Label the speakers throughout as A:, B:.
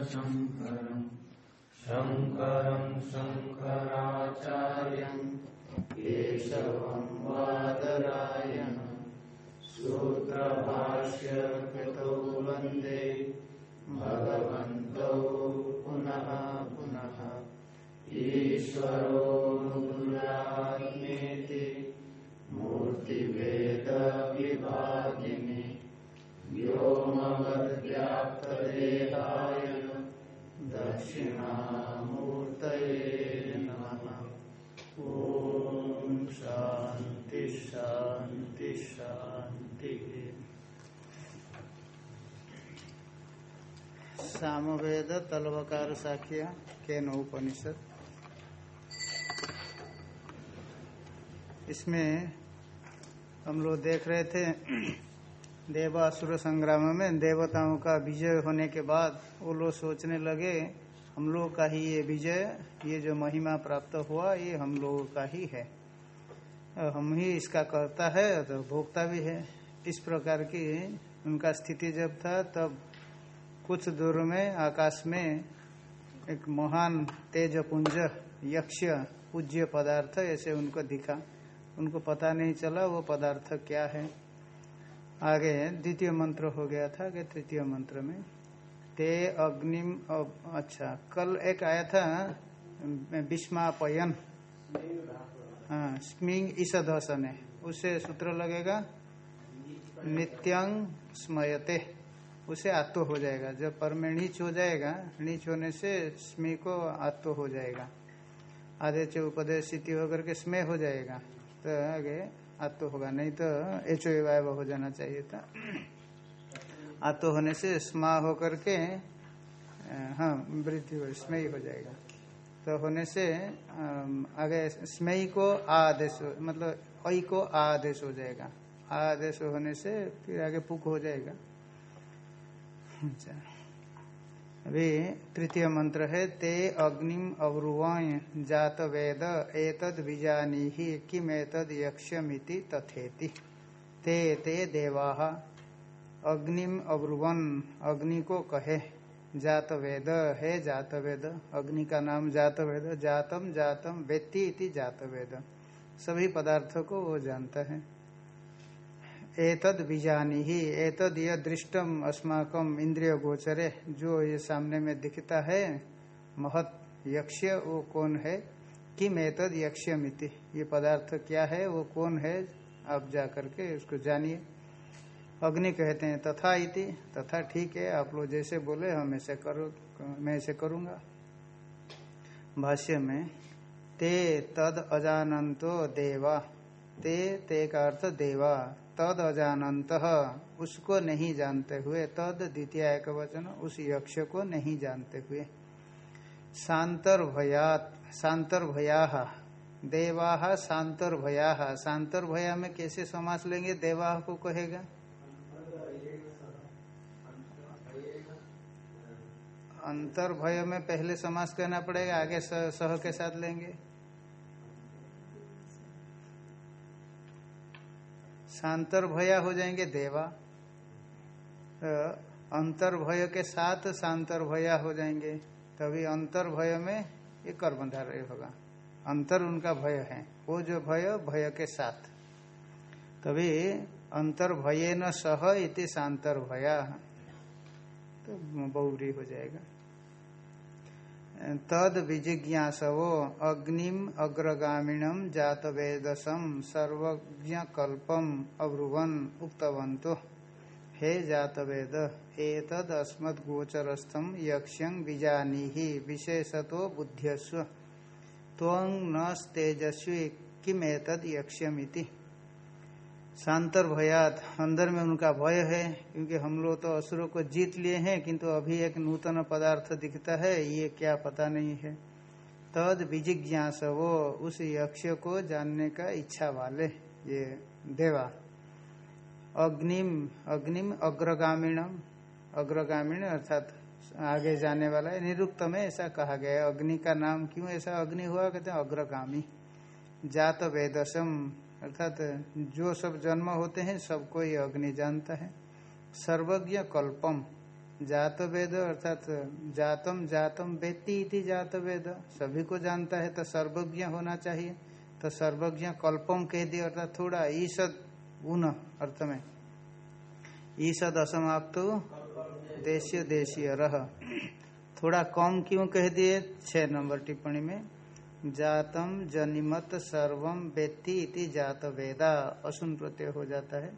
A: लोकशङ्करम् शङ्करम् शङ्कराचार्यम् केशवम् वादरायणम् सूत्रभाष्य कृतौ वंदे भगवन्तौ पुनः पुनः। ईश्वरो गुरुरात्मेति मूर्तिभेदविभागिनि व्योमवद्व्याप्तदेहाय दक्षिणामूर्तये नमः। ॐ शान्ति शान्ति, शान्तिः।
B: सामवेद तलवकार साखिया के उपनिषद। इसमें हम लोग देख रहे थे, देवासुर संग्राम में देवताओं का विजय होने के बाद वो लोग सोचने लगे हम लोग का ही ये विजय, ये जो महिमा प्राप्त हुआ, ये हम लोगों का ही है। हम ही इसका करता है तो भोगता भी है। इस प्रकार की उनका स्थिति जब था, तब कुछ दूर में, आकाश में एक महान तेजपुंज यक्ष पूज्य पदार्थ ऐसे उनको दिखा। उनको पता नहीं चला, वो पदार्थ क्या है। आगे द्वितीय मंत्र हो गया था कि तृतीय मंत्र में। ते अग्निम अच्छा कल एक आया था विस्मापयन हाँ स्मिंग ईसदसन है उससे सूत्र लगेगा नित्यंग स्मयते, उसे आत्तो हो जाएगा। जब पर में नीच हो जाएगा, नीच होने से स्मी को आत्तो हो जाएगा। आधे च उपदेश स्थिति होकर के स्मय हो जाएगा तो आगे आत्तो होगा, नहीं तो एच हो जाना चाहिए था। आत्तो होने से स्मा होकर के हाँ वृद्धि स्मयी हो जाएगा। तो होने से आगे स्मयी को आदेश मतलब ऐ को आदेश हो जाएगा। आदेश होने से फिर आगे पुक हो जाएगा। अच्छा। अभी तृतीय मंत्र है, ते अग्निम अवरुवाय जात वेद, एतद विजानी ही किम एतद यक्षमिति तथेति। ते ते देवा अग्निम अब्रुवन, अग्नि को कहे। जात वेद है वेद अग्नि का नाम जात वेद जातम जातम, वेत्ति इति जात वेद सभी पदार्थों को वो जानता है। एतद बीजानी ही एतद यह दृष्टम अस्माकम इंद्रिय गोचरे, जो ये सामने में दिखता है, महत यक्ष वो कौन है? किम एतद यक्षमिति ये पदार्थ क्या है? वो कौन है? आप जा करके उसको जानिए। अग्नि कहते हैं, तथा इति, तथा ठीक है, आप लोग जैसे बोले, हम ऐसे करो, मैं ऐसे करूँगा। भाष्य में, ते तद अजानंतो देवा। ते ते का अर्थ देवा। तद अजानंत, उसको नहीं जानते हुए, तद द्वितीय एक वचन उस यक्ष को नहीं जानते हुए। शांतर भयात शांतर भया देवा शांतर भया शांतर भया में कैसे समास लेंगे? देवा को कहेगा। अंतर भय में पहले समास कहना पड़ेगा आगे सह, के साथ लेंगे। शांतर भया हो जाएँगे देवा। तो अंतर भय के साथ शांतर भया हो जाएँगे तभी अंतर भय में ये कर्मधारय होगा। अंतर उनका भय है वो जो भय भय के साथ। तभी अंतर भये न सह इति शांतर भया तो बहुरी हो जाएगा। तद विजिज्ञासवो अग्निम अग्रगामिणम जात वेदसम सर्वज्ञ कल्पम अब्रुवन उक्तवंतो हे जात वेद अस्मद गोचरस्थम यक्ष्यं विजानीहि विशेषतो बुद्ध्यस्व त्वं न तेजस्वी किमेतद यक्ष्यमिति? शांतर भयात अंदर में उनका भय है, क्योंकि हम लोग तो असुरों को जीत लिए हैं, किंतु अभी एक नूतन पदार्थ दिखता है, ये क्या पता नहीं है। तद विजिज्ञास, वो उस यक्ष को जानने का इच्छा वाले, ये देवा। अग्निम अग्निम अग्रगामीणम, अग्रगामीण अर्थात आगे जाने वाला है निरुक्त में ऐसा कहा गया है। अग्नि का नाम क्यों ऐसा अग्नि हुआ? कहते हैं अग्रगामी। जात वेदसम अर्थात जो सब जन्म होते हैं, सबको ये अग्नि जानता है। सर्वज्ञ कल्पम, जात वेद, अर्थात जातम जातम वेत्ति इति जात वेद, सभी को जानता है तो सर्वज्ञ होना चाहिए। तो सर्वज्ञ कल्पम कह दिया, अर्थात थोड़ा ईसद उन अर्थ में। ईसद असमाप्त देशीय देशीय रह थोड़ा कम क्यों कह दिए? छह नंबर टिप्पणी में। जातम जनिमत सर्वम वेत्ति इति जात वेदा। असुन प्रत्यय हो जाता है।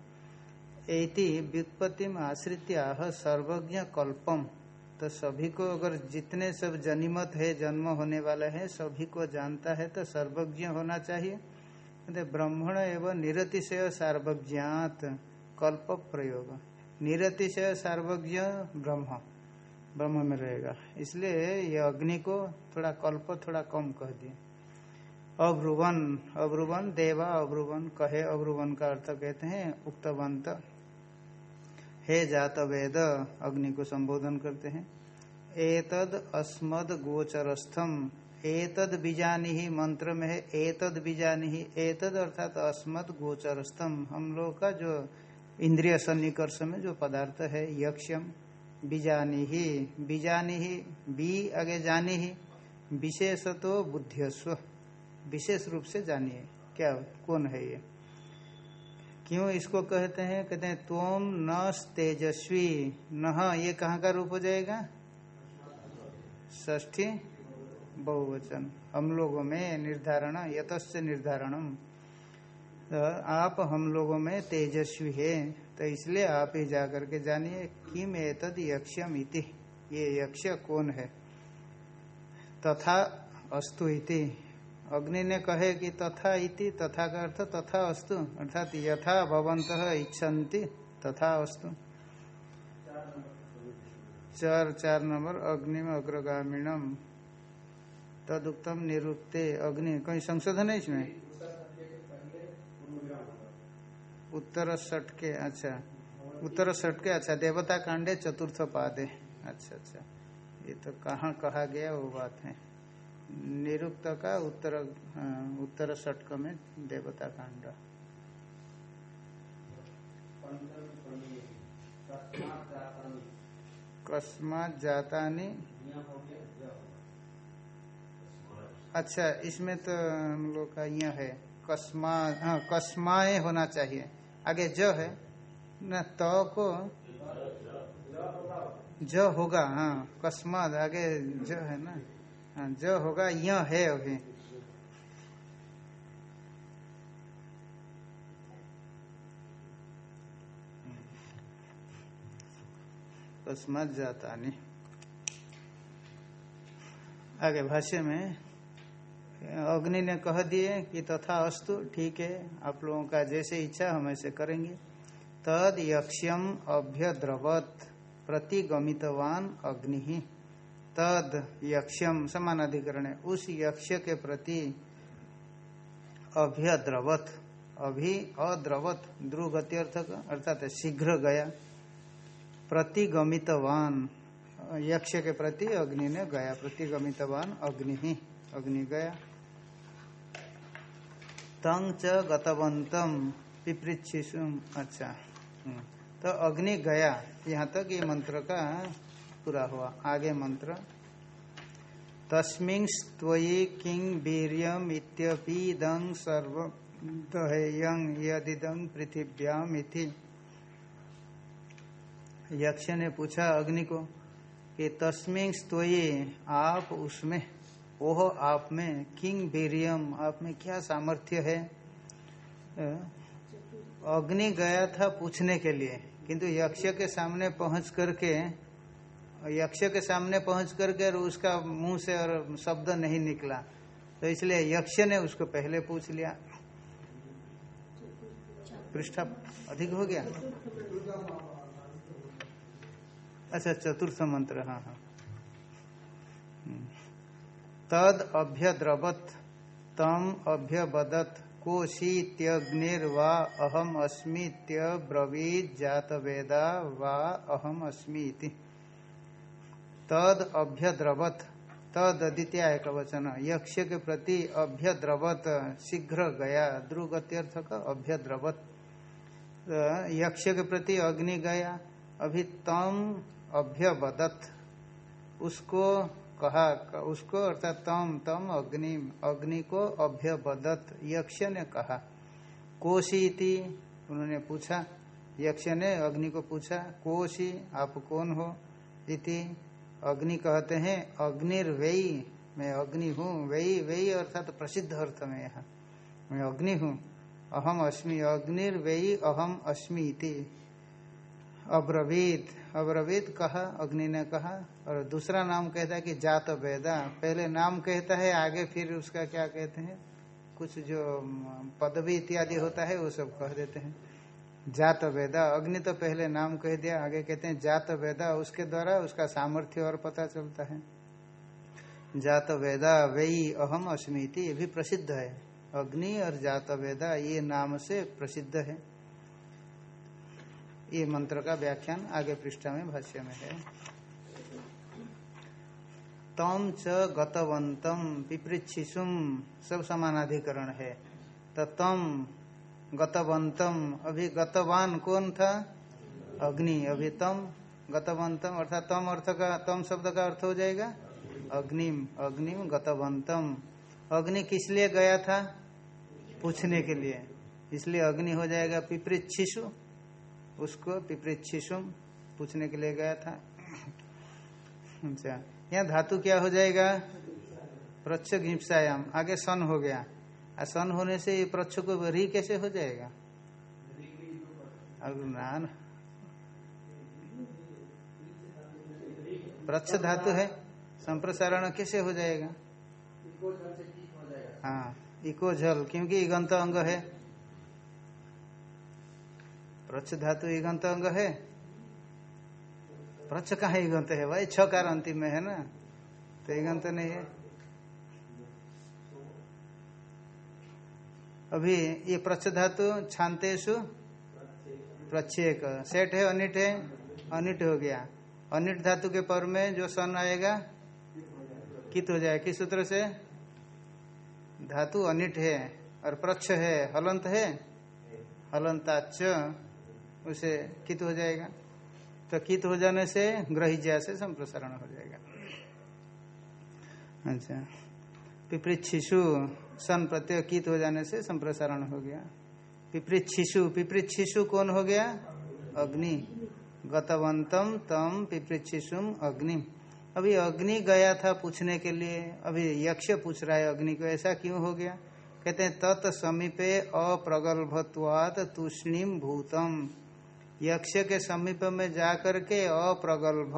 B: एति व्युत्पत्ति में आश्रित्या सर्वज्ञ कल्पम। तो सभी को अगर जितने सब जनिमत है, जन्म होने वाले हैं, सभी को जानता है तो सर्वज्ञ होना चाहिए। कहते ब्राह्मण एवं निरतिशय सार्वज्ञात कल्प प्रयोग। निरतिशय सार्वज्ञ ब्रह्म। ब्रह्म में रहेगा। इसलिए ये अग्नि को थोड़ा कल्प, थोड़ा कम कह दिए। अभ्रुवन अभ्रुवन, देवा अभ्रुवन कहे अब्रुवन का अर्थ कहते हैं उक्तवंत। हे जात वेद अग्नि को संबोधन करते हैं। एतद अस्मद गोचरस्थम। एतद बीजानी ही मंत्र में है, एतद बीजानी ही एतद अर्थात अस्मद गोचरस्थम। हम लोग का जो इंद्रिय सन्निकर्ष में जो पदार्थ है यक्षम बीजानी ही बीजानी ही बी आगे जानी ही विशेष तो बुद्धिस्व विशेष रूप से जानिए, क्या, कौन है ये? क्यों इसको कहते हैं? कहते हैं तुम न तेजस्वी न, ये कहाँ का रूप हो जाएगा? ष्ठी बहुवचन। हम लोगों में निर्धारण, यतस्य निर्धारणम तो आप हम लोगों में तेजस्वी है। तो इसलिए आप ही जाकर के जानिए, किम एतद यक्षम इति। ये यक्ष कौन है? तथा अस्तु इति। अग्नि ने कहे कि तथा इति, तथा का अर्थ तथा अस्तु, अर्थात यथा भवंत इच्छन्ति, तथा अस्तु। चार चार नंबर अग्नि में अग्रगामीणम। तदुक्तम निरुक्ते अग्नि। कहीं संशोधन है इसमें? उत्तर सट के अच्छा। उत्तर सट के अच्छा देवता कांडे चतुर्थ पादे। अच्छा अच्छा। ये तो कहाँ कहा गया, वो बात है। निरुक्त का उत्तर उत्तर षटक में देवता कांड। कस्मात जाता अच्छा इसमें तो हम लोग का यह है, कस्मा हाँ कस्माए होना चाहिए। आगे ज है, न त को ज होगा हाँ कस्मात आगे ज है ना हाँ ज होगा यह है अभी। कस्मात जाता नहीं। आगे भाष्य में अग्नि ने कह दिए कि तथा अस्तु, ठीक है, आप लोगों का जैसे इच्छा हम ऐसे करेंगे। तद यक्ष्यम अभ्यद्रवत, प्रतिगमितवान अग्नि। तद यक्ष्यम, समान अधिकरण है, उस यक्ष के प्रति अभ्यद्रवत, अभी अद्रवत ध्रुव गति अर्थ अर्थात शीघ्र गया। प्रतिगमितवान यक्ष के प्रति अग्नि ने गया, प्रतिगमितवान अग्नि ही अग्नि गया। तंग च गतवंतम पिपृक्षिशुम अच्छा। तो अग्नि गया। यहाँ तक ये मंत्र का पूरा हुआ। आगे मंत्र। तस्मिं त्वयि किंग वीर्यम इत्यपीदं सर्व दहेयं यदिदं पृथिव्याम इति। यक्ष ने पूछा अग्नि को कि तस्मिं स्तोये आप उसमें ओह, आप में किंग वीरियम आप में क्या सामर्थ्य है? अग्नि गया था पूछने के लिए, किंतु यक्ष के सामने पहुँच करके, यक्ष के सामने पहुँच करके और उसका मुँह से और शब्द नहीं निकला। तो इसलिए यक्ष ने उसको पहले पूछ लिया। पृष्ठा अधिक हो गया? अच्छा चतुर्थ मंत्र हाँ हाँ। तद अभ्यद्रवत, तम अभ्यबदत कोशीत्यग्निर्वा अहम अस्मीत्य ब्रवीत जात वेदा वा अहम अस्मी तद अभ्यद्रवत तद द्वितीय एक वचन यक्ष के प्रति अभ्यद्रवत, शीघ्र गया ध्रुवत्यर्थ का अभ्यद्रवत यक्ष के प्रति अग्नि गया, अभी तम अभ्यवदत। उसको कहा, उसको अर्थात तम तम अग्नि अग्नि को अभ्यवदत यक्ष ने कहा। कोशी उन्होंने पूछा यक्ष ने अग्नि को पूछा, कोशी, आप कौन हो? इति अग्नि कहते हैं अग्निर्वयी मैं अग्नि हूँ वही वही अर्थात प्रसिद्ध अर्थ में यहाँ। मैं अग्नि हूँ, अहम अस्मि अग्निर्वयी अहम अस्मि इति। अब्रवीत अब्रवीत कहा, अग्नि ने कहा, और दूसरा नाम कहता है कि जात वेदा। पहले नाम कहता है, आगे फिर उसका क्या कहते हैं? कुछ जो पदवी इत्यादि होता है, वो सब कह देते हैं। जात वेदा, अग्नि तो पहले नाम कह दिया, आगे कहते हैं जात वेदा, उसके द्वारा उसका सामर्थ्य और पता चलता है। जात वेदा वही अहम अस्मिति ये भी प्रसिद्ध है। अग्नि और जात वेदा, ये नाम से प्रसिद्ध है। ये मंत्र का व्याख्यान आगे पृष्ठा में, भाष्य में है। तम च गतवंतम पिपृक्षिसुम सब समानाधिकरण है। तो तम गतवंतम, अभी गतवान कौन था? अग्नि। अभी तम गतवंतम, अर्थात तम अर्थ का, तम शब्द का अर्थ हो जाएगा? अग्निम। अग्निम गतवंतम। अग्नि किस लिए गया था? पूछने के लिए। इसलिए अग्नि हो जाएगा पिपृक्षिशु उसको पिपृक्षिशुम पूछने के लिए गया था। अच्छा यहाँ धातु क्या हो जाएगा? प्रच्छ घिप्सायाम। आगे सन हो गया। और सन होने से ये प्रच्छ को री कैसे हो जाएगा? ना प्रच्छ धातु है। संप्रसारण कैसे हो जाएगा? हाँ इको जल क्योंकि इगंत अंग है। प्रच्छ धातु इगंत अंग है। प्रच्छ कहा है? भाई छकार अंतिम में है ना? तो इगंत नहीं है। अभी ये प्रच धातु छांतेशु प्रच्छेक सेठ है, अनिट है, अनिट हो गया। अनिट धातु के पर में जो सन आएगा, कित हो जाए? किस सूत्र से? धातु अनिट है। और प्रच्छ है, हलंत है? हलंताच उसे कित हो जाएगा? तो कित हो जाने से ग्रहिज्या से संप्रसारण हो जाएगा। अच्छा। पिपृत शिशु सन प्रत्यय कित हो जाने से संप्रसारण हो गया। पिपृत शिशु पिपृत शिशु कौन हो गया? अग्नि। गतवंतम तम पिपृत शिशुम अग्नि अभी अग्नि गया था पूछने के लिए। अभी यक्ष पूछ रहा है अग्नि को, ऐसा क्यों हो गया? कहते हैं तत् समीपे अप्रगल्भत्वात तूष्णीम भूतम। यक्ष के समीप में जा करके अप्रगल्भ,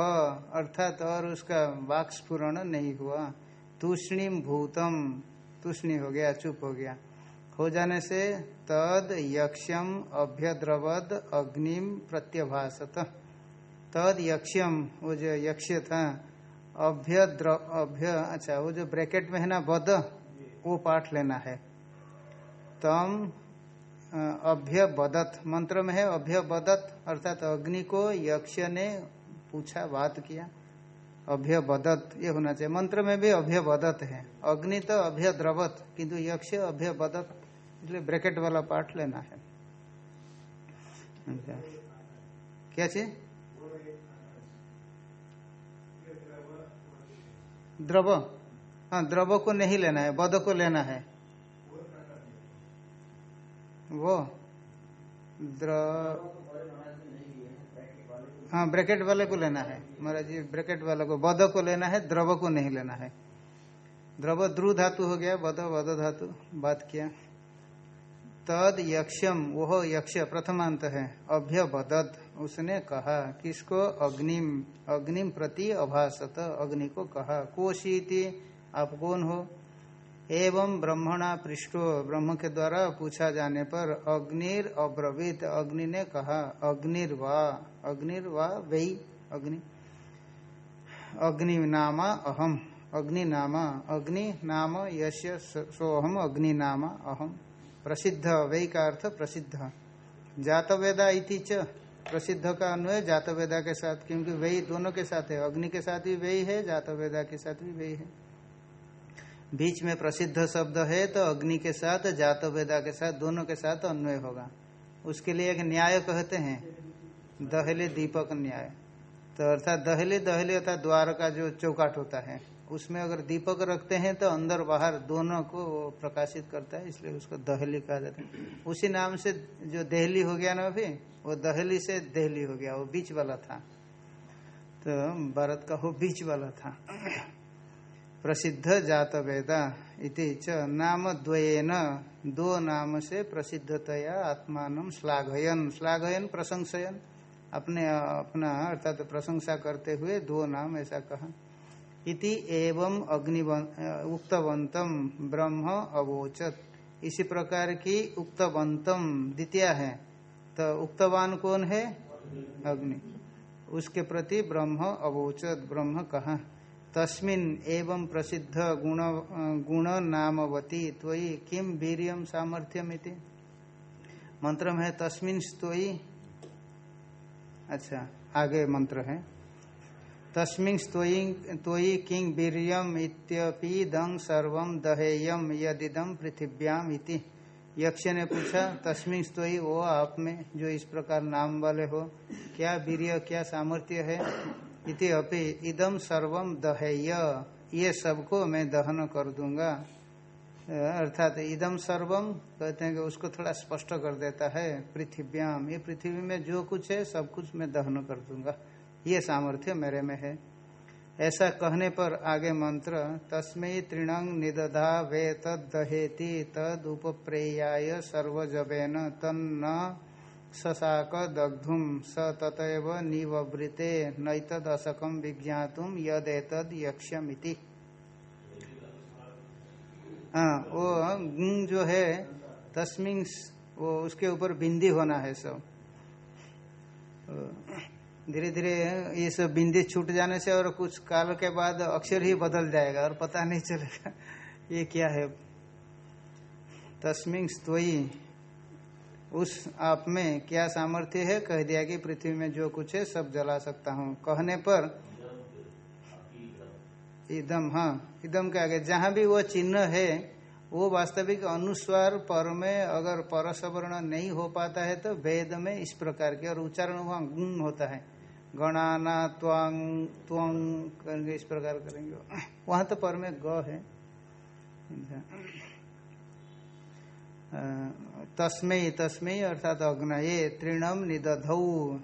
B: अर्थात और उसका वाक्स्फुरण नहीं हुआ। तूष्णीम भूतम। तूष्णी हो गया, चुप हो गया। हो जाने से तद यक्षम अभ्यद्रवद अग्निम प्रत्यभाषत तद यक्षम वो जो यक्ष था अभ्य अभ्य अच्छा वो जो ब्रैकेट में है ना, बद, वो पाठ लेना है। तम अभ्य बदत मंत्र में है अभ्य बदत अर्थात अग्नि को यक्ष ने पूछा, बात किया। अभ्य बदत ये होना चाहिए। मंत्र में भी अभ्य बदत है। अग्नि तो अभ्य द्रवत किंतु यक्ष अभ्य बदत इसलिए ब्रैकेट वाला पाठ लेना है। अच्छा। क्या चीज़? द्रव। हाँ द्रव को नहीं लेना है बद को लेना है। वो द्र हाँ ब्रैकेट वाले को लेना है। महाराज जी, ब्रैकेट वाले को बद को लेना है, द्रव को नहीं लेना है। द्रव ध्रु धातु हो गया बद बद धातु, बात किया। तद यक्षम वो यक्ष, प्रथमांत है। अभ्य बदत उसने कहा, किसको? अग्निम अग्निम प्रति अभासत, अग्नि को कहा। कोशीति, आप कौन हो? एवं ब्रह्मणा पृष्ठो। ब्रह्म के द्वारा पूछा जाने पर अग्निर अब्रवीत। अग्नि ने कहा, अग्निर वा, अग्निर वही अग्नि। अग्नि नाम अहम, अग्नि नाम अग्नि नाम यश सोहम अग्नि नाम अहम। प्रसिद्ध वही का अर्थ प्रसिद्ध। जातवेदा इति च, प्रसिद्ध का अन्वय जातवेदा के साथ, क्योंकि वही दोनों के साथ है। अग्नि के साथ भी वही है, जातवेदा के साथ भी वही है। बीच में प्रसिद्ध शब्द है तो अग्नि के साथ जात वेदा के साथ, दोनों के साथ अन्वय होगा। उसके लिए एक न्याय कहते हैं, दहले दीपक न्याय। तो अर्थात दहली दहली अर्थात द्वार का जो चौकाट होता है, उसमें अगर दीपक रखते हैं तो अंदर बाहर दोनों को प्रकाशित करता है, इसलिए उसको दहली कहा जाता है। उसी नाम से जो दहली हो गया ना अभी, वो दहली से दहली हो गया, वो बीच वाला था। तो भारत का वो बीच वाला था। प्रसिद्ध जात वेदा इति च नाम द्वयेन दो नाम से प्रसिद्धतया आत्मान श्लाघयन। श्लाघयन, प्रशंसयन। अपने, अपना, अर्थात प्रशंसा करते हुए दो नाम ऐसा कहा। इति एवं अग्नि उक्तवंतम ब्रह्म अवोचत। इसी प्रकार की उक्तवंतम द्वितीय है। तो उक्तवान कौन है? अग्नि। उसके प्रति ब्रह्म अवोचत। ब्रह्म कहा? तस्मिन एवं प्रसिद्ध गुण गुण नामवती त्वयि किम वीरियम सामर्थ्यम इति मंत्र है तस्मिन स्तोई अच्छा आगे मंत्र है। तस्मिन स्तोयी किंग वीरियम इत्यपीदं सर्व दहेयम यदिदम पृथिव्याम इति। यक्ष ने पूछा तस्मिन स्तोई वो आप में, जो इस प्रकार नाम वाले हो, क्या वीर्य, क्या सामर्थ्य है? इति अपि इदम सर्वम दहेय। ये सबको मैं दहन कर दूँगा। अर्थात इदम सर्वम कहते हैं कि उसको थोड़ा स्पष्ट कर देता है पृथ्व्याम ये पृथ्वी में जो कुछ है, सब कुछ मैं दहन कर दूँगा। ये सामर्थ्य मेरे में है। ऐसा कहने पर आगे मंत्र तस्मय तृणंग निदधा वे तद दहेति तद उपप्रेयाय सर्वजबेन तन्न सशाक दग्धुम स ततव निवृते नैतद असकम विज्ञातुम यदेतद यक्ष्यमिति। हाँ वो गुण जो है, तस्मिन वो उसके ऊपर बिंदी होना है सब। धीरे धीरे ये सब बिंदी छूट जाने से और कुछ काल के बाद अक्षर ही बदल जाएगा और पता नहीं चलेगा ये क्या है। तस्मिन स्तोई उस आप में क्या सामर्थ्य है? कह दिया कि पृथ्वी में जो कुछ है, सब जला सकता हूँ। कहने पर, इदम हाँ इदम के आगे, जहाँ भी वो चिन्ह है, वो वास्तविक अनुस्वार पर में अगर परसवर्ण नहीं हो पाता है तो वेद में इस प्रकार के और उच्चारण वहाँ गुण होता है। गणाना त्वांग, त्वंग करेंगे, इस प्रकार करेंगे। वहाँ तो पर में ग है। तस्मय तस्मय अर्थात अग्नये तृणम निदधौ।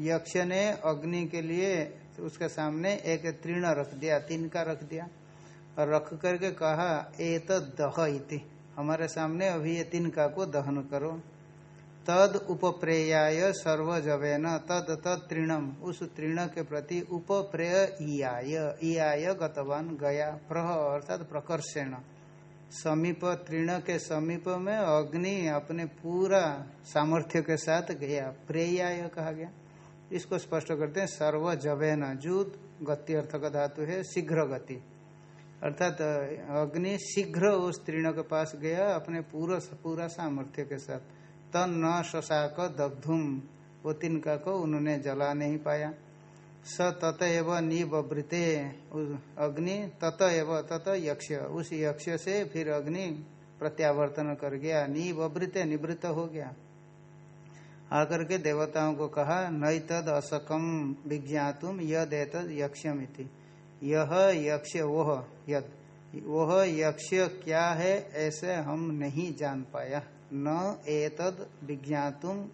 B: यक्ष ने अग्नि के लिए उसके सामने एक तृण रख दिया, तीन का रख दिया। और रख करके कहा ए दह इति। हमारे सामने अभी ये तिनका को दहन करो। तद उपप्रेयाय सर्वजवेन, तद तद तृणम उस तृण के प्रति उपप्रेय ईयाय। ईयाय गतवान गया, प्रह अर्थात प्रकर्षण। समीप, तृण के समीप में अग्नि अपने पूरा सामर्थ्य के साथ गया। प्रेयाय कहा गया। इसको स्पष्ट करते हैं, सर्व जवेन जूत, गति अर्थ का धातु है, शीघ्र गति। अर्थात, अग्नि शीघ्र उस तृण के पास गया अपने पूरा पूरा सामर्थ्य के साथ। तन न शशाक दग्धुम, वो तिनका को उन्होंने जला नहीं पाया। स तत एव निवृते अग्नि तत एव तत यक्ष। उस यक्ष से फिर अग्नि प्रत्यावर्तन कर गया। निवृते निवृत्त हो गया। आकर के देवताओं को कहा, नई तद असकम विज्ञातुम यद एतद यक्षम यह यक्ष वह यद। वह यक्ष क्या है, ऐसे हम नहीं जान पाया। न एतद विज्ञातुम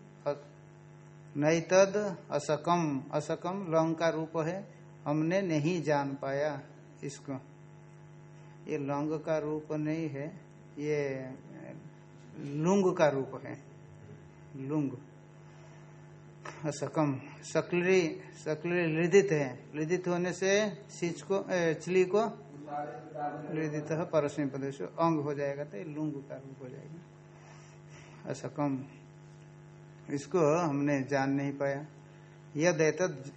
B: नैतद असकम असकम लंग का रूप है, हमने नहीं जान पाया इसको। ये लंग का रूप नहीं है, ये लुंग का रूप है। लुंग। असकम। सकलरी सकलरी लिदित है। लिदित होने से सिच को चिली को लिदित परस्मी प्रदेश अंग हो जाएगा तो लुंग का रूप हो जाएगा। असकम। इसको हमने जान नहीं पाया। यद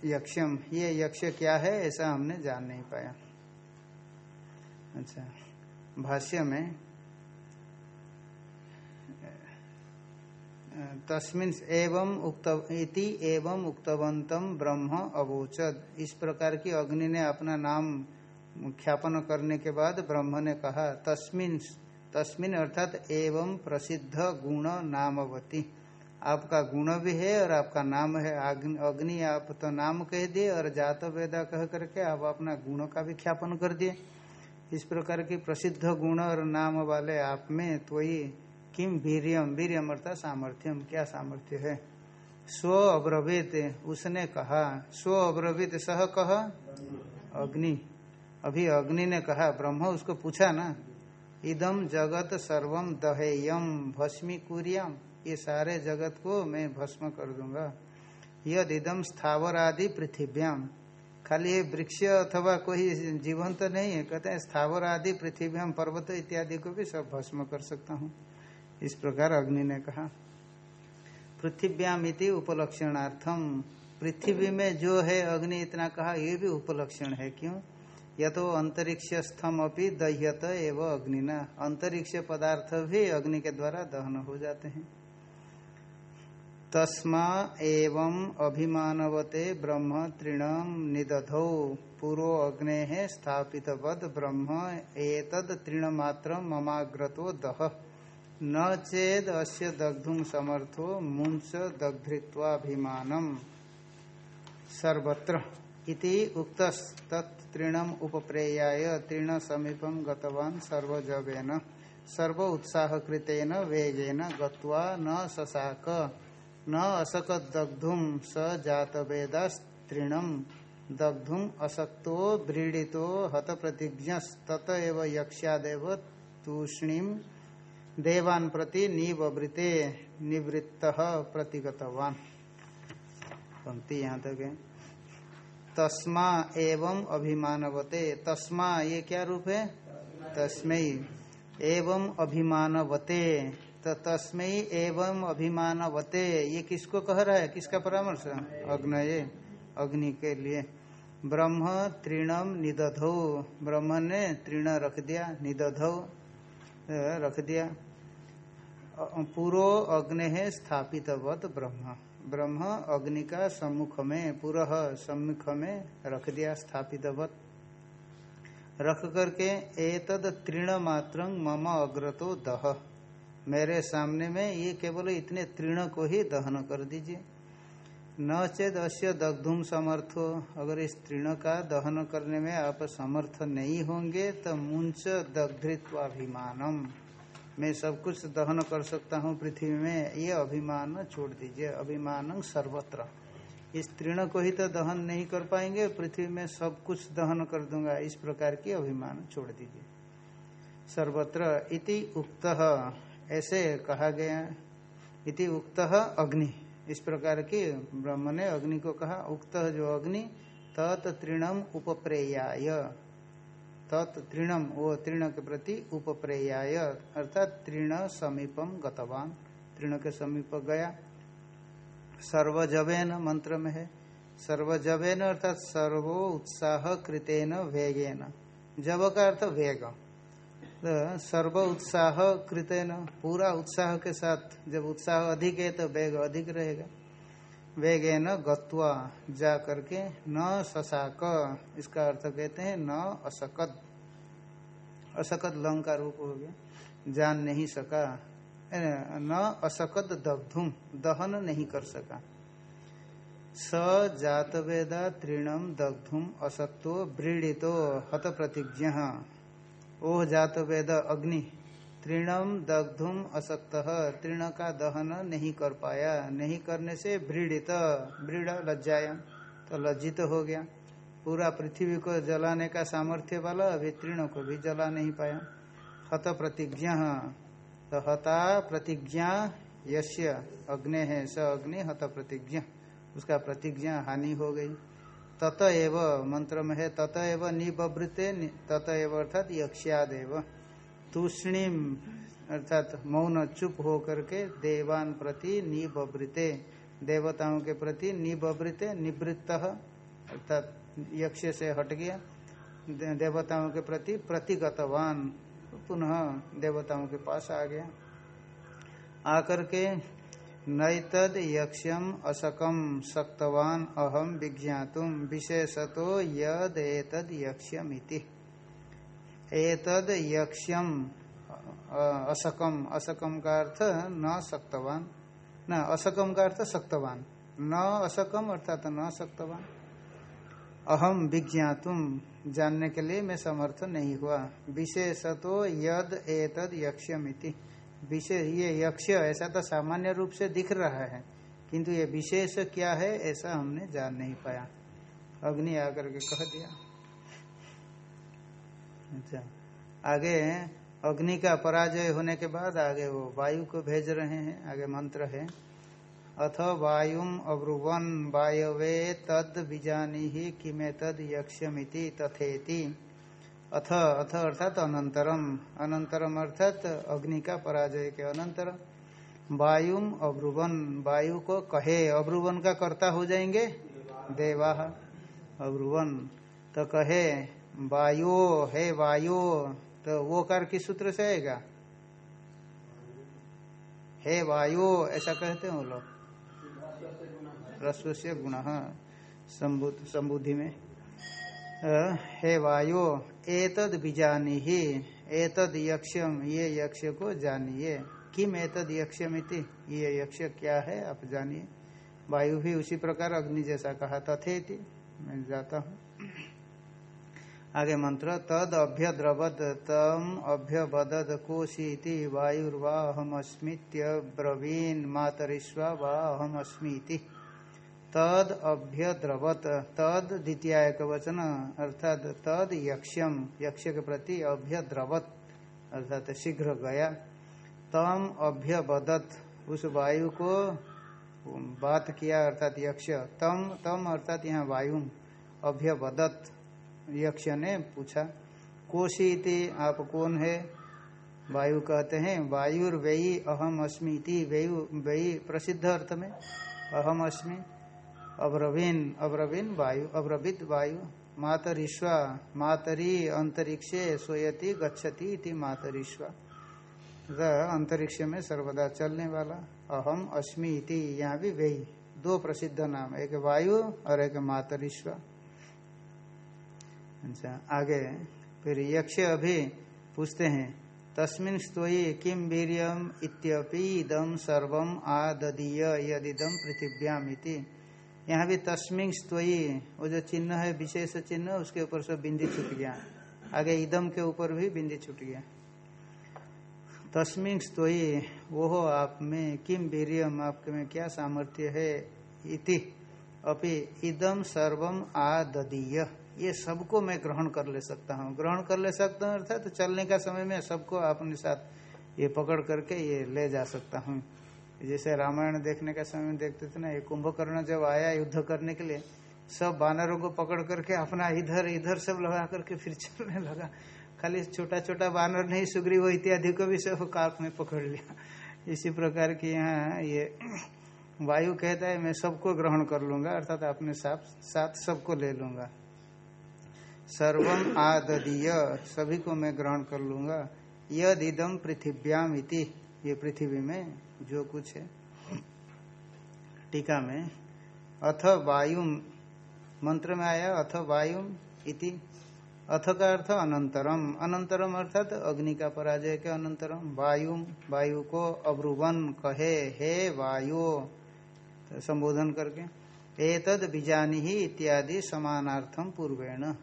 B: यक्षम ये यक्ष क्या है ऐसा हमने जान नहीं पाया। अच्छा भाष्य में तस्मिन एवं उक्त, इति एवं उक्तवंतम ब्रह्म अवोचद। इस प्रकार की अग्नि ने अपना नाम ख्यापन करने के बाद ब्रह्म ने कहा तस्मिन तस्मिन अर्थात एवं प्रसिद्ध गुण नामवती। आपका गुण भी है और आपका नाम है अग्नि आप तो नाम कह दिए और जात वेदा कह करके आप अपना गुणों का भी ख्यापन कर दिए। इस प्रकार की प्रसिद्ध गुण और नाम वाले आप में तो किम वीरियम वीरियम अर्थात सामर्थ्यम क्या सामर्थ्य है? स्व अब्रवीत, उसने कहा। स्व अब्रवीत, सह कह अग्नि। अभी अग्नि ने कहा, ब्रह्म, उसको पूछा ना। इदम जगत सर्वम दहेयम भस्मी कुरियम ये सारे जगत को मैं भस्म कर दूँगा। यद इदम स्थावर आदि पृथिव्याम खाली ये वृक्ष अथवा कोई जीवन तो नहीं है, कहते हैं स्थावर आदि पृथ्व्याम पर्वत इत्यादि को भी सब भस्म कर सकता हूँ। इस प्रकार अग्नि ने कहा। पृथ्व्याम इति उपलक्षणार्थम पृथ्वी में जो है अग्नि, इतना कहा, ये भी उपलक्षण है। क्यों? या तो अंतरिक्ष स्थम अपनी दह्यत एवं अग्निना। अंतरिक्ष पदार्थ भी अग्नि के द्वारा दहन हो जाते हैं। तस्मा एवं अभिमानवते ब्रह्म तृणम निदधौ। पूर्व अग्ने स्थापित ब्रह्म, एतद तृणमात्र ममाग्रतो दह। न चेद अस्य दग्धुम समर्थो मुंस दग्धृत्वाभिमानम सर्वत्र। इति उक्त तत्तृणम उपप्रेयाय तृण समीपम गतवान सर्वजवेन। सर्व उत्साहकृतेन वेगेन गत्वा न ससाक। न असकत दग्धुम स जात वेदास्त्रीणम दग्धुम असक्तो व्रीडितो हत प्रतिज्ञ तत एव यक्षादेव तूष्णीम देवान प्रति निवृते निवृत्त प्रतिगतवान। पंक्ति यहाँ तक है। तस्मा एवं अभिमानवते। तस्मा ये क्या रूप है? तस्मय एवं अभिमानवते। तो तस्मय एवं अभिमानवते। ये किसको कह रहा है? किसका परामर्श? अग्नये, अग्नि के लिए। ब्रह्म तृणम निदधो। ब्रह्म ने तृण रख दिया, निदधो रख दिया। पूर्व अग्नि है स्थापित ब्रह्म। ब्रह्म अग्नि का सम्मुख में, पूरा सम्मुख में रख दिया स्थापित रख करके एतद तृण मात्र मम अग्रतो दह। मेरे सामने में ये केवल इतने तृण को ही दहन कर दीजिए। न चेत अश्य दग्धुम समर्थो। अगर इस तृण का दहन करने में आप समर्थ नहीं होंगे तो मुंच दग्धृत्वाभिमानम। मैं सब कुछ दहन कर सकता हूँ पृथ्वी में, ये अभिमान छोड़ दीजिए। अभिमान सर्वत्र। इस तृण को ही तो दहन नहीं कर पाएँगे, पृथ्वी में सब कुछ दहन कर दूँगा। इस प्रकार की अभिमान छोड़ दीजिए। सर्वत्र इति उक्त। ऐसे कहा गया इति उक्त अग्नि। इस प्रकार की ब्रह्म ने अग्नि को कहा, उक्त जो अग्नि, तत् तृणम उपप्रेयाय। तत् तृणम वो तृण के प्रति उपप्रेयाय। अर्थात तृण समीपम गतवान। तृण के समीप गया। सर्वजवेन मंत्र में है। सर्वजवेन अर्थात सर्वो उत्साह कृतेन वेगेन जब का अर्थ वेग सर्व उत्साह कृतेन पूरा उत्साह के साथ, जब उत्साह अधिक है तो वेग अधिक रहेगा। वेगे न गत्वा जा करके न ससाक, इसका अर्थ कहते हैं न असकत असकत लंग का रूप हो गया। जान नहीं सका न असकत दग्धुम दहन नहीं कर सका। स जातवेदा तृणम दग्धुम असत्व व्रीड़ितो हत प्रतिज्ञ ओह जात वेद अग्नि तृणम दग्धुम असक्त, तृण का दहन नहीं कर पाया, नहीं करने से भ्रीड़ित भ्रीड़ लज्जाया तो लज्जित हो गया। पूरा पृथ्वी को जलाने का सामर्थ्य वाला अभी तृण को भी जला नहीं पाया। हत प्रतिज्ञा तो हता प्रतिज्ञा यश्य अग्नि है, स अग्नि, हत प्रतिज्ञा, उसका प्रतिज्ञा हानि हो गई। तत एव मंत्र में है तत एव निबृते तत एव अर्थात यक्षादेव तूषणीम अर्थात मौन चुप हो करके देवान प्रति निबृते देवताओं के प्रति निबृते निवृत्त, अर्थात यक्ष से हट गया देवताओं के प्रति प्रतिगतवान, पुनः देवताओं के पास आ गया। आकर के नैतद यक्ष्यम असकम सक्तवान अहम विज्ञातुम विशेषतो यद एतद यक्ष्यमिति। एतद यक्ष्यम असकम असकम का अर्थ न सक्तवान। न, असकम का अर्थ सक्तवान। न असकम अर्थात न सक्तवान। अहम विज्ञातुम जानने के लिए मैं समर्थ नहीं हुआ। विशेषतो यद एतद यक्षमिति विशेष, ये यक्ष ऐसा तो सामान्य रूप से दिख रहा है, किंतु ये विशेष क्या है, ऐसा हमने जान नहीं पाया। अग्नि आकर के कह दिया। अच्छा आगे अग्नि का पराजय होने के बाद आगे वो वायु को भेज रहे हैं, आगे मंत्र है, अथ वायुम अब्रुवन वायवे तद बीजानी ही किमे तद यक्षमिति तथेति। अथ अथ अर्थात अनंतरम। अनंतरम अर्थात अग्नि का पराजय के अनंतर वायुम अब्रुवन। वायु को कहे। अब्रुवन का कर्ता हो जाएँगे? देवा। अब्रुवन। तो कहे, वायु हे, वायु। तो वो कार किस सूत्र से आएगा? हे, वायु। ऐसा कहते हैं वो लोग। रस्व गुण। संबुद्धि में। हे, वायु। एतद बीजानी ही एतद यक्षम ये यक्ष को जानिए किम एतद यक्षमिति ये यक्ष क्या है, आप जानिए। वायु भी उसी प्रकार अग्नि जैसा कहा तथे मैं जाता हूँ। आगे मंत्र तद अभ्य द्रवद तम अभ्य बदद कोशी वायुर्वा अहम अस्मित्य ब्रवीन मातरिश्वा वा अहम अस्मीति तद अभ्य द्रवत तद द्वितीय वचन अर्थात तद यक्षम यक्ष के प्रति अभ्य द्रवत अर्थात शीघ्र गया। तम अभ्य बदत उस वायु को बात किया, अर्थात यक्ष तम तम अर्थात यहाँ वायु अभ्य बदत यक्ष ने पूछा। कोशीति आप कौन है? वायु कहते हैं वायुर वेयी अहम अस्मी इति वेयु वेयी प्रसिद्ध अर्थ में अहम अस्मी अब्रवीन अब्रवीन वायु अब्रविद वायु मातरीश्वा मातरी अंतरिक्षे सोयति, गच्छति इति मातरीश्वा अंतरिक्ष में सर्वदा चलने वाला, अहम अस्मि इति, यहाँ भी वेही, दो प्रसिद्ध नाम, एक वायु और एक मातरीश्वा अच्छा आगे, फिर यक्ष अभी पूछते हैं, तस्मिन स्तोयी किम वीरियम इत्यपि इदम सर्वम आददीय यदिदम पृथिव्याम इति। यहाँ भी तस्मिन स्तोयी वो जो चिन्ह है, विशेष चिन्ह, उसके ऊपर से बिंदी छूट गया। आगे इदम के ऊपर भी बिंदी छूट गया। तस्मिन स्तोयी वो हो आप में किम वीरियम, आपके में क्या सामर्थ्य है इति? अपि इदम सर्वम आददीय। ये सबको मैं ग्रहण कर ले सकता हूँ। ग्रहण कर ले सकता हूँ, अर्थात तो चलने का समय में सबको अपने साथ ये पकड़ करके ये ले जा सकता हूँ। जैसे रामायण देखने का समय देखते थे ना, ये कुंभकर्ण जब आया युद्ध करने के लिए, सब बानरों को पकड़ करके अपना इधर इधर सब लगा करके फिर चलने लगा। खाली छोटा छोटा बानर नहीं, सुग्रीव इत्यादि को भी सब काप में पकड़ लिया। इसी प्रकार की यहाँ ये वायु कहता है, मैं सबको ग्रहण कर लूँगा, अर्थात अपने साथ साथ सबको ले लूँगा। सर्वम आददीय, सभी को मैं ग्रहण कर लूँगा। यद इदम पृथिव्याम इति ये पृथ्वी में जो कुछ है, टीका में, अथ वायु मंत्र में आया, अथ वायु इति, अथ का अर्थ अनंतरम। अनंतरम अर्थात तो अग्नि का पराजय के अनंतरम। वायु वायु को अब्रुवन कहे, हे वायु। तो संबोधन करके, एतद बीजानी ही इत्यादि समानार्थम पूर्वेण।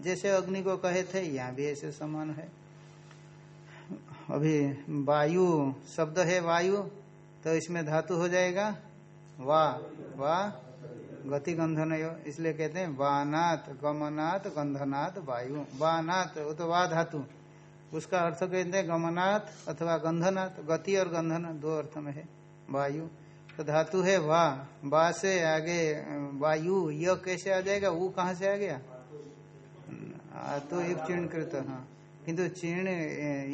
B: जैसे अग्नि को कहे थे, यहाँ भी ऐसे समान है। अभी वायु, शब्द है वायु तो इसमें धातु हो जाएगा। वा वा गति गंधन इसलिए कहते हैं वानात, गमनात, गंधनात, वायु। वानात, वो तो वा धातु। उसका अर्थ कहते हैं गमनाथ अथवा गंधनाथ गति और गंधन दो अर्थ में है। वायु तो धातु है वा। वा से आगे, वायु यह कैसे आ जाएगा? वो कहाँ से आ गया? तो चीर्ण कृत हाँ। किंतु चीर्ण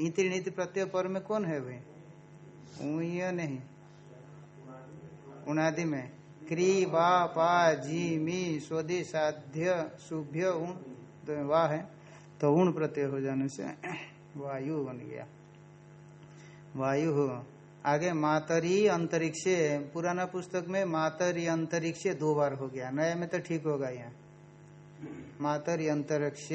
B: इति नीति प्रत्यय पर में कौन है भाई नहीं। उनादि में। क्री, वा, पा, जी, मी स्वदि साध्य शुभ्य उण तो वाह है। तो उण प्रत्यय हो जाने से वायु बन गया। वायु। हो आगे मातरी अंतरिक्ष। पुराना पुस्तक में मातरी अंतरिक्ष दो बार हो गया। नया में तो ठीक होगा यहाँ। मातर अंतरिक्ष।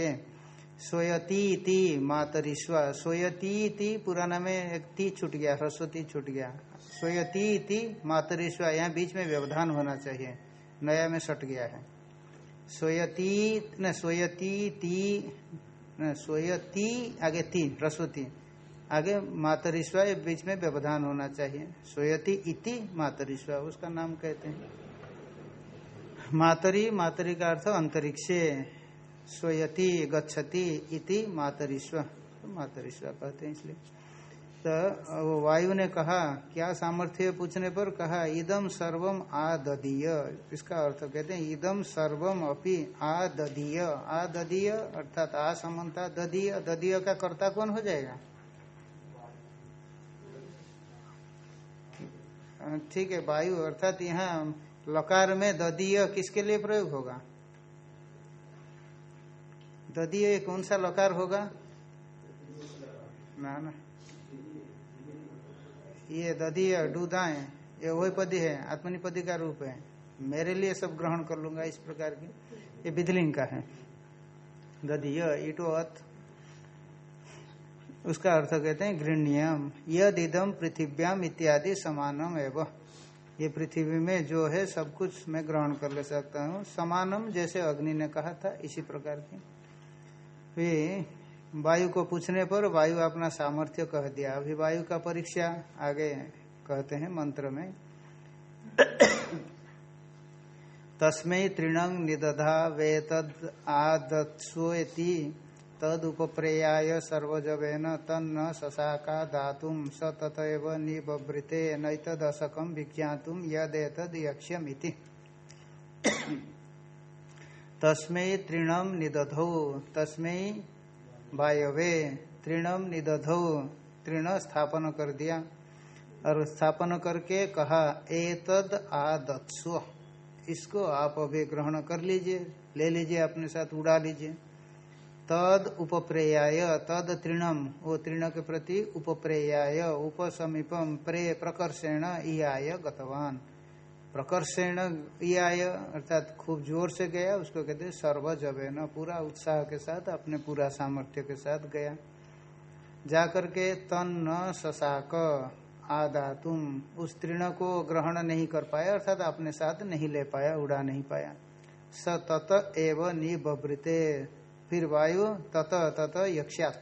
B: सोयती मातरिश्वा सोयती पुराना में एक ती छूट गया ह्रस्वती छूट गया। सोयती ती मातरिश्वा यहाँ बीच में व्यवधान होना चाहिए। नया में सट गया है। सोयती, न सोयती ती, न सोयती, आगे ती ह्रस्वती आगे मातरिश्वा बीच में व्यवधान होना चाहिए। सोयती इति मातरिश्वा उसका नाम कहते हैं। मातरी मातरी का अर्थ अंतरिक्षे स्वयति गच्छति इति मातरिश्व तो मातरिश्व कहते हैं इसलिए। तो वो वायु ने कहा, क्या सामर्थ्य पूछने पर कहा इदम सर्वम आददीय। इसका अर्थ कहते हैं इदम सर्वम अपि आददीय। आददीय अर्थात आ समन्ता, ददीय। ददीय का कर्ता कौन हो जाएगा? ठीक है, वायु अर्थात यहाँ लकार में ददीय किसके लिए प्रयोग होगा? ददीय कौन सा लकार होगा? ना ना। ये ददीय डूदाए ये वही पदी है आत्मनिपदी का रूप है। मेरे लिए सब ग्रहण कर लूँगा इस प्रकार की। ये विधलिंग का है। ददीय इटो अत उसका अर्थ कहते हैं गृहण्यम यद इदम पृथिव्याम इत्यादि समानम एवं। ये पृथ्वी में जो है सब कुछ मैं ग्रहण कर ले सकता हूँ। समानम, जैसे अग्नि ने कहा था, इसी प्रकार की। फिर वायु को पूछने पर वायु अपना सामर्थ्य कह दिया। अभी वायु का परीक्षा आगे कहते हैं मंत्र में। तस्मय तृणंग निदधा वेतद आदत्स्वेति तद उपप्रेयाय सर्वजवेन तन्न सशाका दातुम स ततएव निबृते नैतदशकम विज्ञातुम यदेतद यक्ष्यमिति। तस्मै तृणम निदधौ, तस्मै वायवे तृणम निदधौ, तृण स्थापन कर दिया। और स्थापन करके कहा, एतद आदत्स्व इसको आप अभी ग्रहण कर लीजिए, ले लीजिए अपने साथ, उड़ा लीजिए। तद उपप्रेयाय, तद तृणम वो तृण के प्रति उपप्रेयाय उपसमीपम प्रे प्रकर्षेण इयाय गतवान। प्रकर्षेण इयाय अर्थात खूब ज़ोर से गया, उसको कहते सर्व जबे न पूरा उत्साह के साथ, अपने पूरा सामर्थ्य के साथ गया। जाकर के तन न ससाक, आदा तुम, उस तृण को ग्रहण नहीं कर पाया, अर्थात अपने साथ नहीं ले पाया, उड़ा नहीं पाया। स तत एव निबृते फिर वायु तत तत यक्षात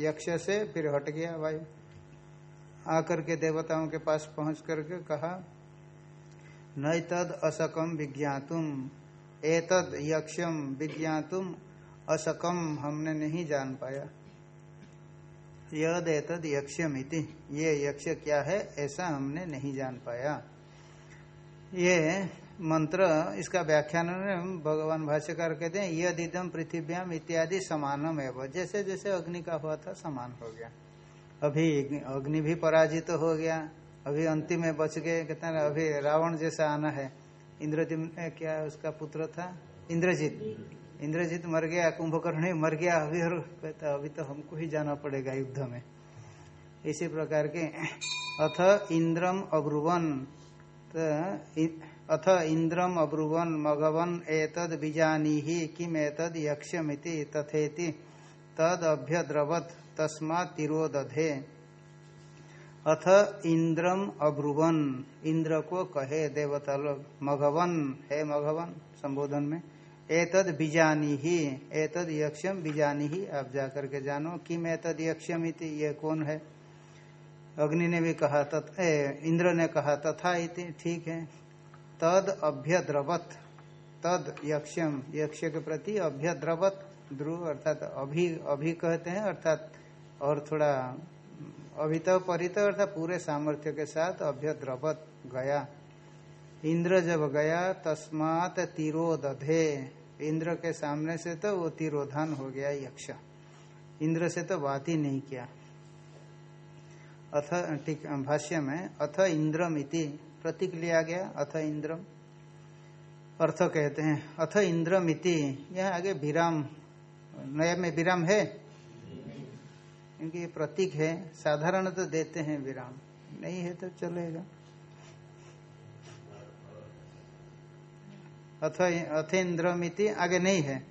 B: यक्ष से फिर हट गया वायु। आकर के देवताओं के पास पहुँच करके कहा न तद असकम विज्ञातुम। एतद यक्षम विज्ञातुम। असकम हमने नहीं जान पाया। यद एतद यक्षम इति ये यक्ष क्या है, ऐसा हमने नहीं जान पाया। ये मंत्र, इसका व्याख्यान में भगवान भाष्यकार कहते हैं यद इदम पृथ्व्याम इत्यादि समानम एवं। जैसे जैसे अग्नि का हुआ था, समान हो गया। अभी अग्नि भी पराजित तो हो गया। अभी अंतिम में बच गए, कहते हैं अभी रावण जैसा आना है। इंद्रजित क्या उसका पुत्र था? इंद्रजीत। इंद्रजीत मर गया, कुंभकर्ण मर गया, अभी और कहता अभी तो हमको ही जाना पड़ेगा युद्ध में। इसी प्रकार के, अथ इंद्रम अब्रुवन तो अथ इंद्रम अब्रुवन मघवन एतद बीजानी किम एतद यक्षमिति तथेति, तद अभ्यद्रवत तस्मा तिरोदधे। अथ इंद्रम अब्रुवन। इंद्र को कहे देवता लोग, मघवन। है मघवन, संबोधन में, एतद बीजानी ही एतद यक्षम बीजानी ही आप जाकर के जानो किम एतद यक्षम इति, ये कौन है? अग्नि ने भी कहा तथ इंद्र ने कहा, तथा इति, ठीक है। तद अभ्यद्रवत। तद यक्षम यक्ष के प्रति अभ्यद्रवत। ध्रुव, अर्थात अभी अभी कहते हैं, अर्थात और थोड़ा अभित परित अर्थात पूरे सामर्थ्य के साथ अभ्य अभ्यद्रवत गया। इंद्र जब गया, तस्मात तिरोदधे। इंद्र के सामने से तो वो तिरोधान हो गया यक्ष। इंद्र से तो बात ही नहीं किया। अथ, ठीक, भाष्य में, अथ इंद्रम इति प्रतीक लिया गया, अथ इंद्रम। अर्थ कहते हैं, अथ इंद्रम इति। यह आगे विराम, नया में विराम है? क्योंकि ये प्रतीक है साधारण तो देते हैं विराम। नहीं है तो चलेगा। अथ अथेन्द्रम इति आगे नहीं है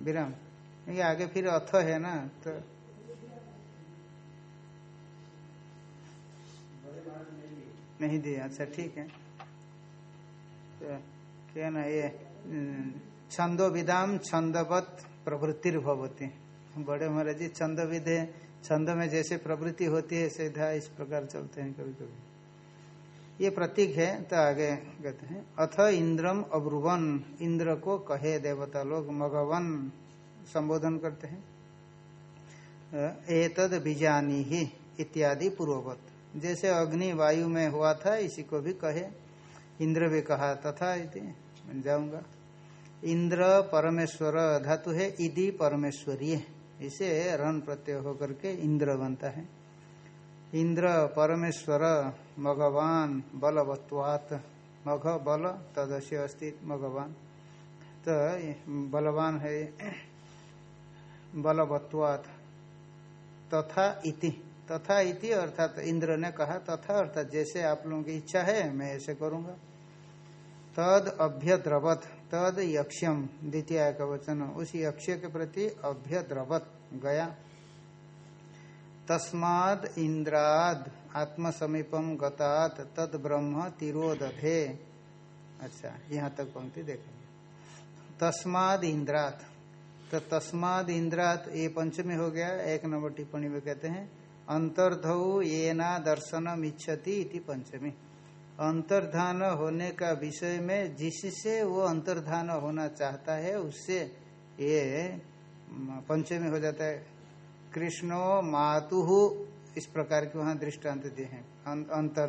B: विराम। क्योंकि आगे फिर अथ है ना तो नहीं दिया। अच्छा ठीक है। तो क्या ना, ये छंदो विदाम छंदवत प्रवृत्तिर्भवती। बड़े महाराज जी छंद विधे छंद में जैसे प्रवृत्ति होती है, सीधा इस प्रकार चलते हैं कभी कभी ये प्रतीक है तो आगे कहते हैं, अथ इंद्रम अब्रुवन, इंद्र को कहे देवता लोग, मगवन, संबोधन करते हैं। एतद बीजानी ही इत्यादि पूर्ववत। जैसे अग्नि वायु में हुआ था, इसी को भी कहे। इंद्र भी कहा, तथा जाऊँगा। इंद्र परमेश्वर, धातु है, इदि परमेश्वरीय। इसे रन प्रत्यय होकर के इंद्र बनता है। इंद्र, परमेश्वर मघवान बलवत्वात, मघ, बल तदस्य अस्तित मघवान तो बलवान है, बलवत्वात, तथा इति। तथा इति अर्थात इंद्र ने कहा, तथा अर्थात जैसे आप लोगों की इच्छा है, मैं ऐसे करूँगा। तद अभ्यद्रवत। तद यक्षम द्वितीय का वचन उस यक्ष के प्रति अभ्यद्रवत, गया। तस्माद इंद्राद आत्म समीपम गतात, तद ब्रह्म तिरोदधे। अच्छा यहाँ तक पंक्ति देखेंगे। तस्माद इंद्रात। तो तस्माद इंद्रात, ये पंचमी हो गया, एक नंबर टिप्पणी में कहते हैं, अंतर्धौ ये ना दर्शनम इच्छति पंचमी। अंतर्धान होने का विषय में जिससे वो अंतर्धान होना चाहता है, उससे ये पंचमी हो जाता है। कृष्णो मातु, इस प्रकार के वहाँ दृष्टांत दिए हैं। अंतर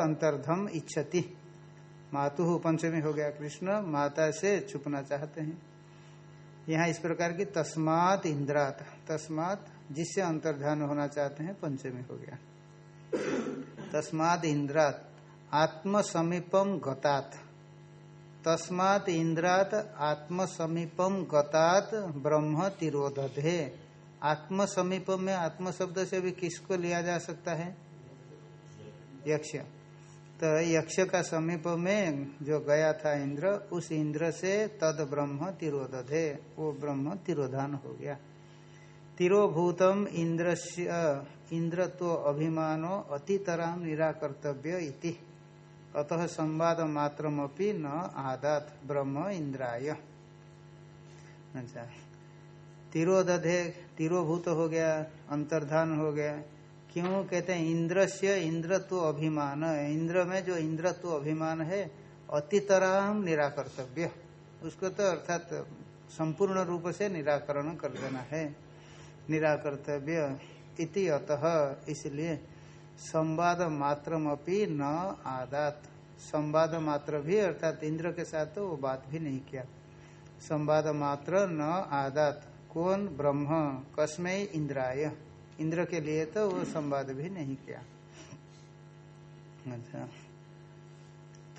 B: अंतर्धम इच्छति। मातु पंचमी हो गया कृष्ण, माता से छुपना चाहते हैं। यहाँ इस प्रकार की तस्मात इंद्रात, तस्मात जिससे अंतर्धान होना चाहते हैं, पंचमी हो गया। तस्मात इंद्रात आत्म समीपम गतात। तस्मात इंद्रात आत्म समीपम गतात ब्रह्म तिरोधे आत्म समीपम में आत्म शब्द से भी किसको लिया जा सकता है? यक्ष। तो यक्ष का समीप में जो गया था इंद्र, उस इंद्र से तद ब्रह्म तिरोधे वो ब्रह्म तिरोधान हो गया। तिरोभूतम इंद्र इंद्रत्व अभिमानो अतितराम निराकर्तव्य इति। अतः संवाद मात्रमपि न आदात ब्रह्म इंद्राय। अच्छा। तिरोदधे, तिरोभूत हो गया, अंतर्धान हो गया। क्यों कहते हैं? इंद्र से इंद्रत्व अभिमान। इंद्र में जो इंद्रत्व अभिमान है अतितराम निराकर्तव्य। उसको तो अर्थात संपूर्ण रूप से निराकरण कर देना है। निराकर्तव्य इति अतः, इसलिए संवाद मात्रमपि न आदात। संवाद मात्र भी, अर्थात इंद्र के साथ तो वो बात भी नहीं किया। संवाद मात्र न आदात। कौन ब्रह्म? कस्मय इंद्राय। इंद्र के लिए तो वो संवाद भी नहीं किया। अच्छा।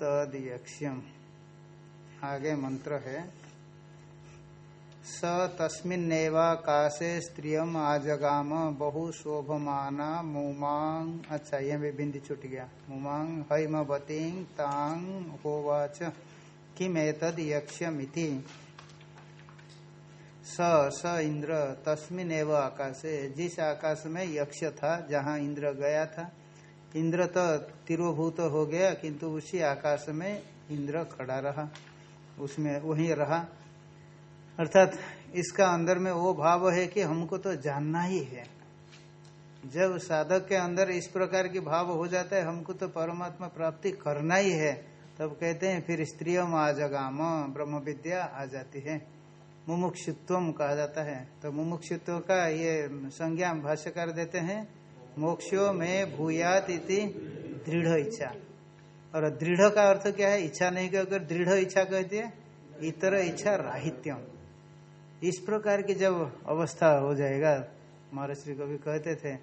B: तद यक्ष्यम आगे मंत्र है। स तस्मिन्नेवाकाशे स्त्रियम आजगाम बहु शोभमाना मुमांग। अच्छा ये भी बिंदी छूट गया। मुमांग, हैमवती, तांग होवाच किम एतद यक्ष्यमिति? स स इंद्र तस्मिन एव आकाशे। जिस आकाश में यक्ष था, जहाँ इंद्र गया था, इंद्र तो तिरोभूत हो गया, किंतु उसी आकाश में इंद्र खड़ा रहा। उसमें वहीं रहा। अर्थात इसका अंदर में वो भाव है कि हमको तो जानना ही है। जब साधक के अंदर इस प्रकार की भाव हो जाता है, हमको तो परमात्मा प्राप्ति करना ही है, तब कहते हैं, फिर स्त्रियों आ जगाम ब्रह्म विद्या आ जाती है। मुमुक्षुत्व कहा जाता है। तो मुमुक्षुत्व का ये संज्ञा भाष्यकार देते हैं, मोक्षो में भूयात इति दृढ़ इच्छा। और दृढ़ का अर्थ क्या है? इच्छा नहीं कि अगर दृढ़ इच्छा कहती है, इतर इच्छा राहित्यम। इस प्रकार की जब अवस्था हो जाएगा, महाराज श्री कभी कहते थे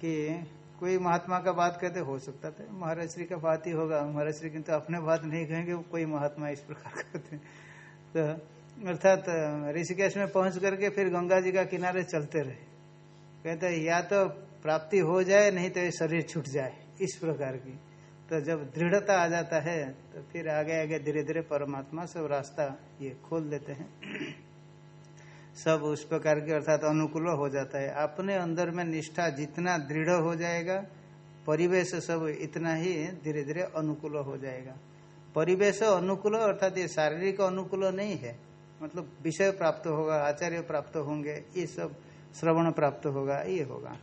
B: कि कोई महात्मा का बात कहते, हो सकता था। महाराज श्री का बात ही होगा। महाराज श्री किंतु अपने बात नहीं कहेंगे कोई महात्मा इस प्रकार कहते तो अर्थात, ऋषिकेश में पहुँच करके फिर गंगा जी का किनारे चलते रहे। कहते, या तो प्राप्ति हो जाए, नहीं तो ये शरीर छूट जाए, इस प्रकार की। तो जब दृढ़ता आ जाता है तो फिर आगे आगे धीरे धीरे परमात्मा सब रास्ता ये खोल देते हैं। सब उस प्रकार के अर्थात अनुकूल हो जाता है। अपने अंदर में निष्ठा जितना दृढ़ हो जाएगा, परिवेश सब इतना ही धीरे धीरे अनुकूल हो जाएगा। परिवेश अनुकूल अर्थात ये शारीरिक अनुकूल नहीं है। मतलब विषय प्राप्त होगा, आचार्य प्राप्त होंगे, ये सब श्रवण प्राप्त होगा, ये होगा।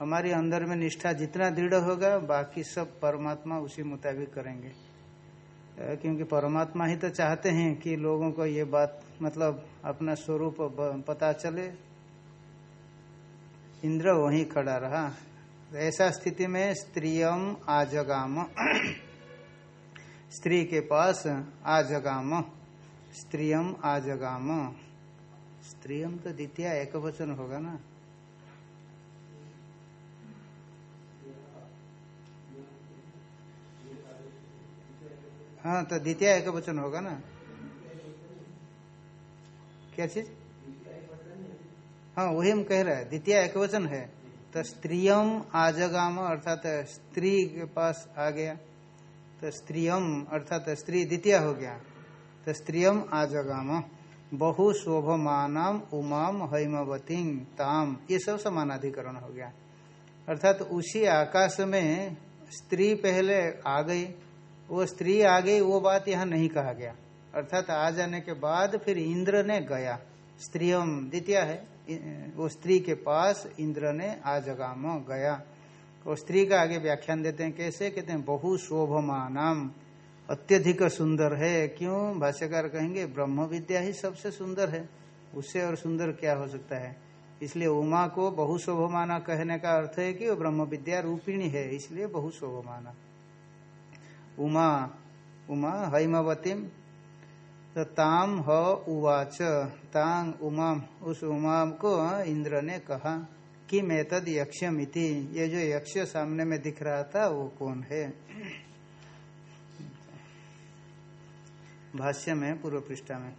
B: हमारे अंदर में निष्ठा जितना दृढ़ होगा, बाकी सब परमात्मा उसी मुताबिक करेंगे। क्योंकि परमात्मा ही तो चाहते हैं कि लोगों को ये बात मतलब अपना स्वरूप पता चले। इंद्र वहीं खड़ा रहा। ऐसा स्थिति में स्त्रियम आजगाम। स्त्री के पास आजगाम। स्त्रियम आजगाम। स्त्रियम तो द्वितीय एक वचन होगा ना। हाँ तो द्वितीय एक वचन होगा ना। क्या चीज़? हाँ वही हम कह रहे हैं, द्वितीय एक वचन है। तो स्त्रियम आजगाम, अर्थात स्त्री के पास आ गया। तो स्त्रियम, अर्थात स्त्री द्वितीय हो गया। तो स्त्रियम आजगाम, बहु शोभमानम उमाम हैमवती ताम। ये सब समानाधिकरण हो गया। अर्थात उसी आकाश में स्त्री पहले आ गई। वो स्त्री आ गई, वो बात यहाँ नहीं कहा गया। अर्थात आ जाने के बाद फिर इंद्र ने गया। स्त्रियम द्वितीय है वो स्त्री के पास इंद्र ने आ जगाम, गया। वो स्त्री का आगे व्याख्यान देते हैं कैसे? कहते हैं, बहु शोभमानम, अत्यधिक सुंदर है। क्यों? भाष्यकार कहेंगे, ब्रह्म विद्या ही सबसे सुंदर है। उससे और सुंदर क्या हो सकता है? इसलिए उमा को बहु शोभमाना कहने का अर्थ है कि वो ब्रह्म विद्या रूपिणी है, इसलिए बहु शोभमाना। उमा उमा हैमवतीम तो ताम ह उवाच, तांग उमा उस उमा को इंद्र ने कहा, कि मैं तद यक्षमिति ये जो यक्ष सामने में दिख रहा था, वो कौन है? भाष्य में, पूर्व पृष्ठा में,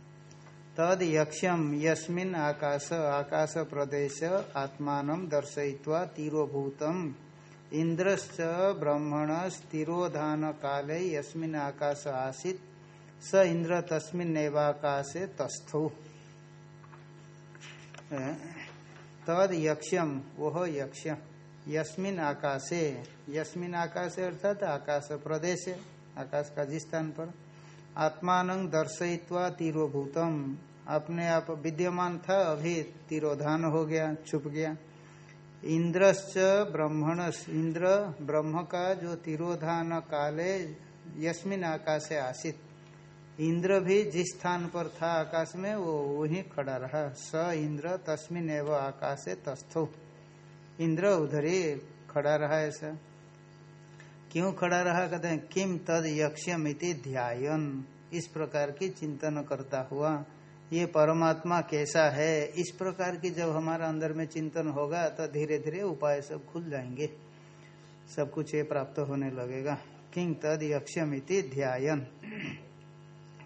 B: तद यक्षम यस्मिन आकाश आकाश प्रदेश आत्मान दर्शयित्वा तीरोभूतम। इंद्रश्च ब्रह्मण स्थिरोधान काले यस्मिन आकाश आसित, स इंद्र तस्मिन नैवाकाशे तस्थौ। तद यक्षम वह यक्ष यस्मिन आकाशे यस्मिन आकाशे अर्थात आकाश प्रदेश, आकाश का जिस स्थान पर। आत्मान दर्शयित्वा तीरोभूतम। अपने आप विद्यमान था, अभी तीरोधान हो गया, छुप गया। इंद्रश्च ब्रह्मण इंद्र ब्रह्म का जो तिरोधान काले यस्मिन आकाश आसित। इंद्र भी जिस स्थान पर था आकाश में, वो वही खड़ा रहा। स इंद्र, तस्मिन एवं आकाश तस्थो। इंद्र उधर ही खड़ा रहा ऐसा। क्यों खड़ा रहा, कहते हैं किम तद यक्ष्यमिति ध्यान इस प्रकार की चिंतन करता हुआ ये परमात्मा कैसा है? इस प्रकार की जब हमारा अंदर में चिंतन होगा तो धीरे धीरे उपाय सब खुल जाएँगे। सब कुछ ये प्राप्त होने लगेगा। किंग तद यक्षमिति ध्यान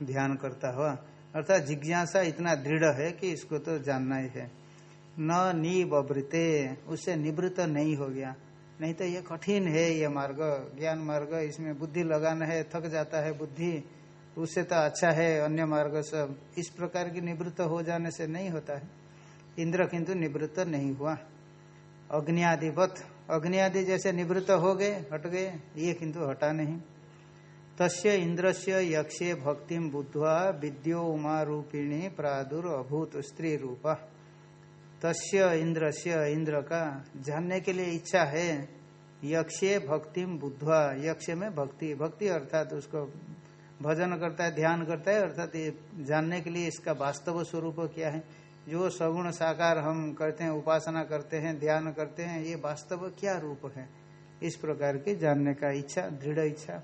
B: ध्यान करता हुआ, अर्थात जिज्ञासा इतना दृढ़ है कि इसको तो जानना ही है। न निवृते उससे निवृत्त नहीं हो गया। नहीं तो ये कठिन है ये मार्ग, ज्ञान मार्ग, इसमें बुद्धि लगाना है, थक जाता है बुद्धि। उससे तो अच्छा है, अन्य मार्ग सब इस प्रकार की निवृत्त हो जाने से नहीं होता है। इंद्र किंतु निवृत्त नहीं हुआ। अग्नि आदिवत अग्नि आदि जैसे निवृत्त हो गए, हट गए, ये किंतु हटा नहीं। तस्य इंद्र से यक्षे भक्ति बुद्धवा विद्यो उमा रूपिणी प्रादुर अभूत स्त्री रूप। तस्य इंद्र से इंद्र का जानने के लिए इच्छा है, यक्षे भक्ति बुद्धवा, यक्ष में भक्ति भक्ति अर्थात उसको भजन करता है, ध्यान करता है, अर्थात ये जानने के लिए इसका वास्तव स्वरूप क्या है? जो सगुण साकार हम करते हैं, उपासना करते हैं, ध्यान करते हैं, ये वास्तव क्या रूप है? इस प्रकार के जानने का इच्छा, दृढ़ इच्छा।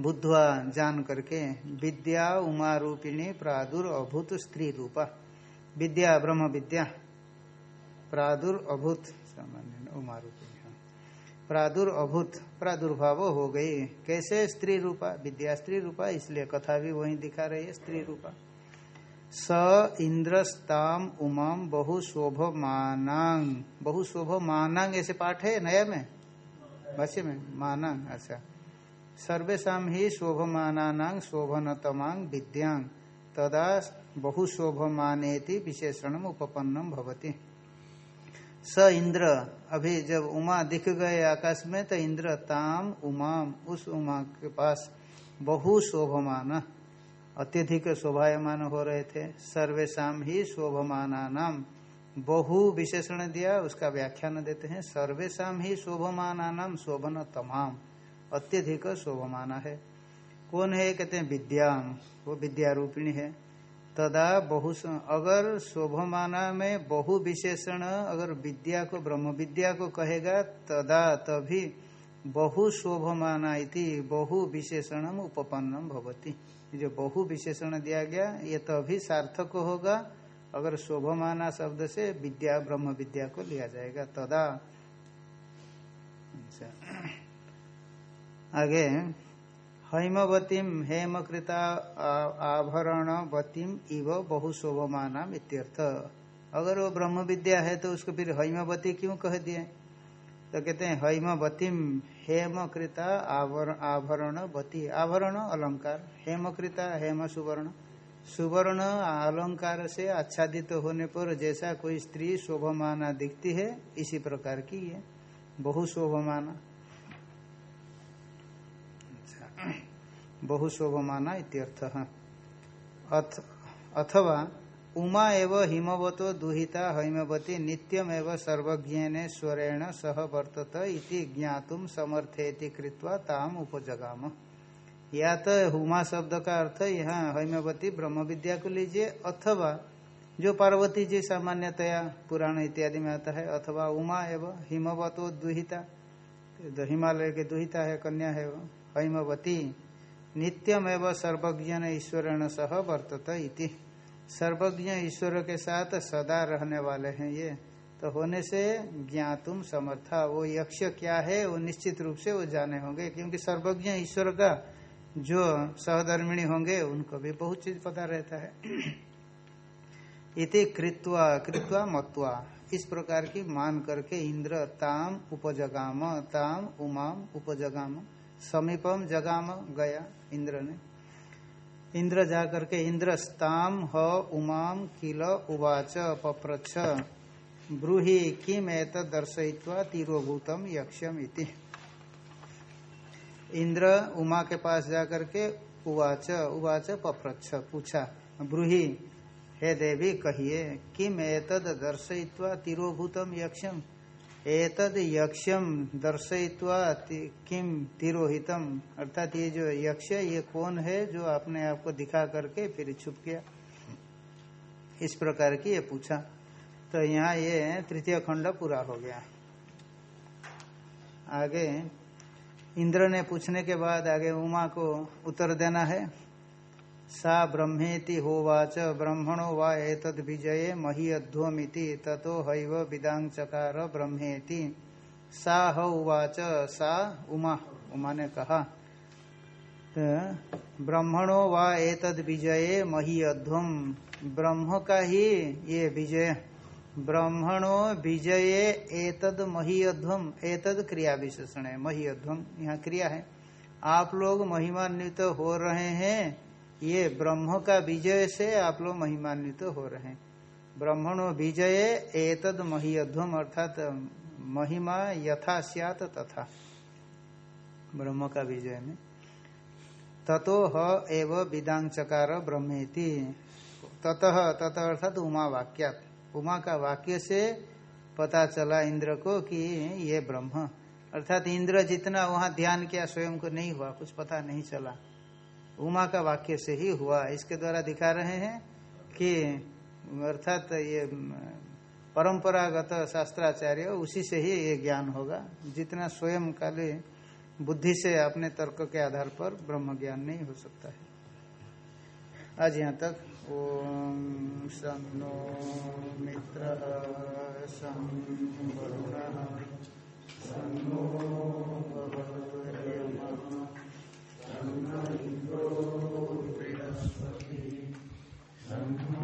B: बुद्धवा जान करके, विद्या उमा रूपिणी प्रादुर अभूत स्त्री रूपा। विद्या ब्रह्म विद्या, प्रादुर अभूत सामान्य उमा रूपिणी। प्रादुर अभूत प्रादुर्भाव हो गई। कैसे स्त्री रूपा? विद्या स्त्री रूपा, इसलिए कथा भी वही दिखा रही है, स्त्री रूपा। स इंद्रस्ताम उमाम बहु शोभ मानांग। बहु शोभ मानांग, ऐसे पाठ है नया में? भाष्य में? मानांग अच्छा। सर्वेशा ही शोभ शोभमानांग शोभनतमांग विद्यांग। तदा बहुशोभमानेति विशेषण उपपन्नम भवती। स इंद्र। अभी जब उमा दिख गए आकाश में तो इंद्र, ताम, उमाम, उस उमा के पास बहु शोभमान, अत्यधिक शोभायमान हो रहे थे। सर्वेशा ही शोभमाना नाम बहु विशेषण दिया, उसका व्याख्यान देते हैं। सर्वेशा ही शोभमाना नाम शोभन तमाम, अत्यधिक शोभमाना है। कौन है? कहते हैं विद्याम वो विद्या रूपिणी है। तदा बहु अगर शोभमाना में बहु विशेषण, अगर विद्या को, ब्रह्म विद्या को कहेगा, तदा तभी बहु शोभमाना इति बहु विशेषण उपपन्नम भवती जो बहु विशेषण दिया गया, ये तभी सार्थक होगा, अगर शोभमाना शब्द से विद्या, ब्रह्म विद्या को लिया जाएगा तदा अच्छा। आगे हैमवतीम हेमकृता आभरणवतीम इव बहुशोभमाना इत्यर्थ। अगर वो ब्रह्म विद्या है तो उसको फिर हैमवती क्यों कह दिए? तो कहते हैं हैमवतीम हेमकृता आभरणवती। आभरण अलंकार, हेमकृता हेम सुवर्ण सुवर्ण अलंकार से आच्छादित तो होने पर जैसा कोई स्त्री शोभमाना दिखती है, इसी प्रकार की है बहु बहुशोभमाना इत्यर्थ। अथ, अथवा उमा एव हिमवतो दुहिता हैमवती नित्यम एव सर्वज्ञ स्वरेण सह वर्तत इति ज्ञातुम समर्थेति कृत्वा ताम उपजगाम। या तो हुमा शब्द का अर्थ यहाँ हैमवती ब्रह्म विद्या को लीजिए अथवा जो पार्वती जी सामान्यतया पुराण इत्यादि में आता है अथवा उमा एवं हिमवतो दुहिता हिमालय के दुहिता है कन्या है हैमवती नित्यम एवं सर्वज्ञ ईश्वरण सह वर्तत इति। सर्वज्ञ ईश्वर के साथ सदा रहने वाले हैं ये। तो होने से ज्ञातुम समर्था, वो यक्ष क्या है, वो निश्चित रूप से वो जाने होंगे, क्योंकि सर्वज्ञ ईश्वर का जो सहधर्मिणी होंगे, उनको भी बहुत चीज़ पता रहता है। इति कृत्वा कृत्वा मत्वा, इस प्रकार की मान करके इंद्र ताम उपजगाम, ताम उमाम उपजगाम। समीपम जगाम गया इंद्र ने। इंद्र जा करके इंद्रस्ताम ह उमाम किल उवाच पप्रच्छ। ब्रूहि किम एत दर्शयित्वा तीरोभूतम यक्षम इति। इंद्र उमा के पास जा करके उवाच उवाच पप्रच्छ पूछा, ब्रूहि, हे देवी, कहिए, किम एतद दर्शयित्वा तीरोभूतम यक्षम एतद यक्षम दर्शयित्वा किम तिरोहितम? अर्थात ये जो यक्ष ये कौन है जो आपने आपको दिखा करके फिर छुप गया? इस प्रकार की ये पूछा। तो यहाँ ये तृतीय खंड पूरा हो गया। आगे इंद्र ने पूछने के बाद आगे उमा को उत्तर देना है। सा ब्रह्मेति होवाच, ब्रह्मणो वा एतद विजये मही अध्वमिति, ततो हैव विदांग चकार ब्रह्मेति। सा ह उवाच, सा उमा उमा ने कहा। तो ब्रह्मणो वा एतद विजये मही अध्वम, ब्रह्म का ही ये विजय। ब्रह्मणो विजये एतद मही अध्वम, एतद क्रिया विशेषण है, मही अध्वम, यहाँ क्रिया है। आप लोग महिमान्वित हो रहे हैं ये ब्रह्म का विजय से आप लोग महिमान्वित तो हो रहे हैं। ब्रह्मणो विजय एतद महीध्वम अर्थात महिमा यथा सियात तथा। ब्रह्म का विजय में। ततो ह एव विदांग चकार ब्रह्मेति। ततः ततः अर्थात उमा वाक्यात। उमा का वाक्य से पता चला इंद्र को कि ये ब्रह्म। अर्थात इंद्र जितना वहाँ ध्यान किया, स्वयं को नहीं हुआ, कुछ पता नहीं चला। उमा का वाक्य से ही हुआ। इसके द्वारा दिखा रहे हैं कि, अर्थात ये परंपरागत शास्त्राचार्य, उसी से ही ये ज्ञान होगा। जितना स्वयं काले बुद्धि से अपने तर्क के आधार पर ब्रह्म ज्ञान नहीं हो सकता है। आज यहाँ तक, ओम सन्नो मित्र सं ब्रह्म